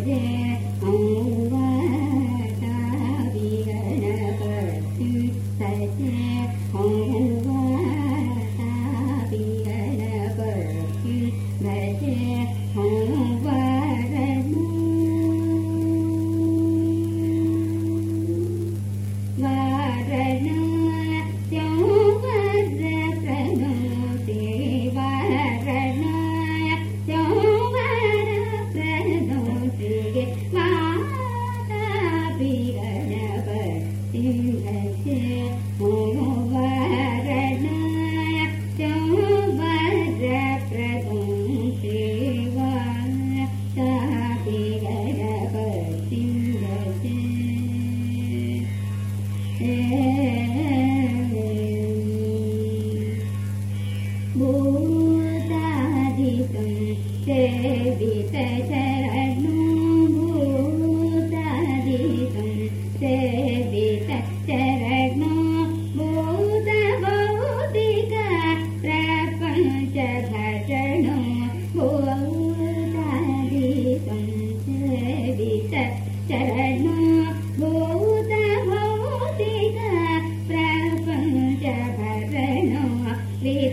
我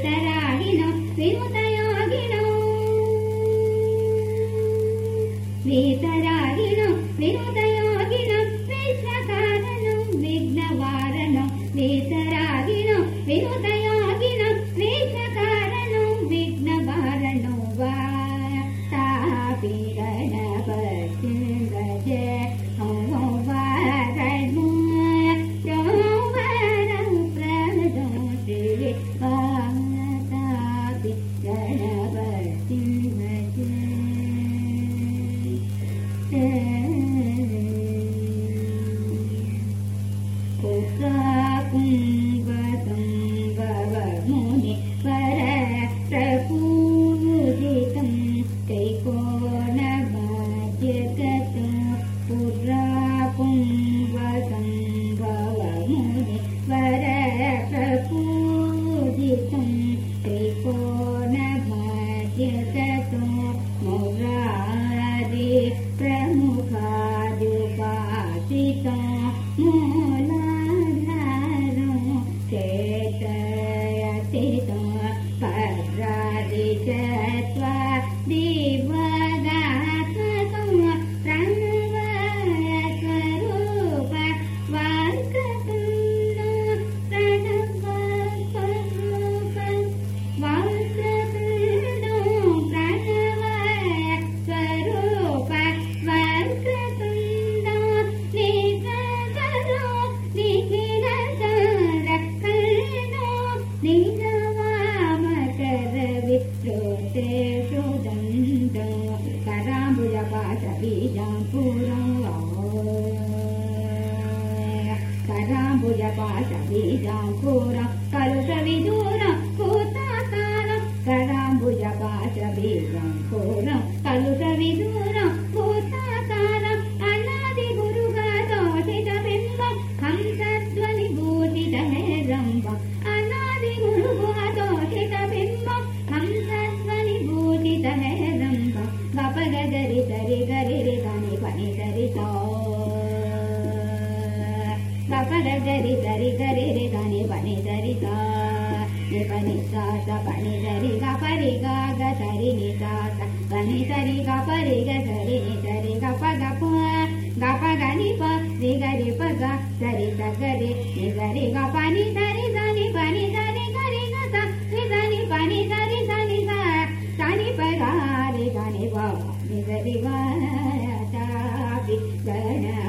िनो वेतरागिण विनुदयोगिन क्लेशकारणं विघ्नवारण वेतरागिणो विरुदयोगिन क्लेशकारणो विघ्नवारणो वा तापि गज పాశ బీజాంకూర కలుష విదూర కూతాసార కరాంబుజ పాశ బీజాంకూర కలుష విదూర కూతాసార అనాది గురుగా దోషిత బింబ హంసధ్వని భూషిత హేరంబ అనాది గురుగా దోషిత బింబ హంసధ్వని భూషిత హేరంబ గప గరి గరి గరి గని పని గరి సపడ జరి జరి గరి రే గని బని జరి గా గని సా స బని జరి గ పరి గా గ సరి ని సా స గని సరి గ పరి గ సరి ని సరి గ ప గ ప గ ప గ ని ప రి గ రి ప గ సరి స గ రి ని సరి గ ప ని సరి స ని ప ని స ని గ రి గ స రి స ని ప ని స రి స ని స స ని ప గా రి గ ని ప ని స రి వ త పి గ న